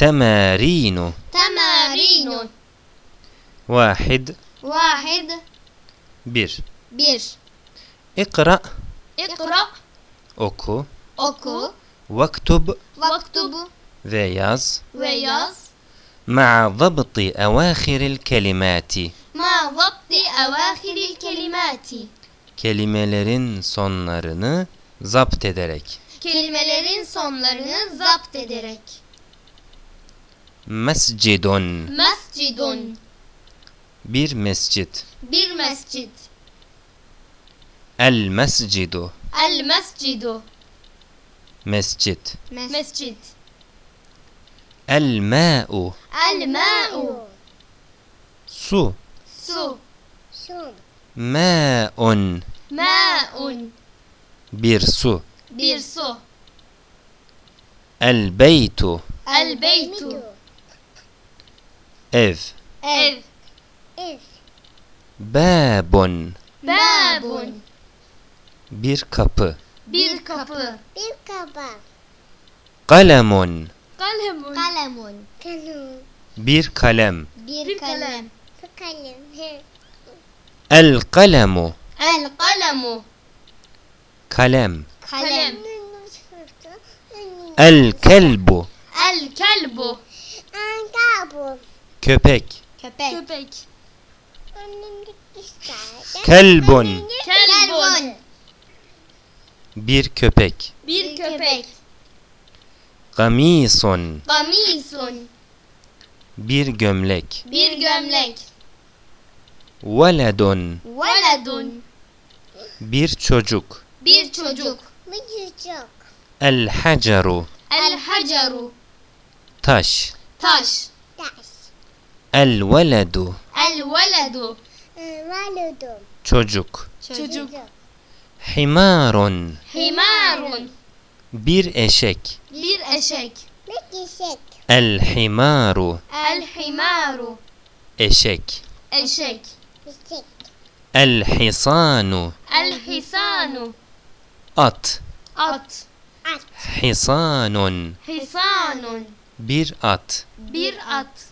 تمارين تمارين واحد واحد bir bir اقرأ اقرأ oku oku واكتب vaktub ve yaz ve yaz مع ضبط أواخر الكلمات مع ضبط أواخر الكلمات kelimelerin sonlarını zapt ederek kelimelerin sonlarını zapt ederek mescidun. Mescidun. Bir mescit. Bir mescid el mescidu. El mescidu. Mescit. Mescid el ma'u. El ma'u. Su. Su. Ma'un. Ma'un. Bir su. Bir su. El beytu. El beytu ev. Ev. Babun. Babun. Bir kapı. Bir kapı. Bir kaba. kalemun. Kalemun. Kalemun. Kalem. bir kalem. bir kalem. Kalem. el kalemu. El kalemu. Kalem. Kalem. El kelbu. El kelbu. Angabu. Köpek. Köpek. Köpek. Kelbun kelbun bir köpek. Bir köpek. gamisun kamisun bir gömlek. Bir gömlek. Veledun veledun bir çocuk. Bir çocuk. Bir çocuk. el haceru el haceru taş. Taş الولد. الولد. الولد. çocuk çocuk حمار. حمار. bir eşek bir eşek الحمار. الحمار. eşek eşek الحصان. الحصان. at at حصان. حصان. bir at bir at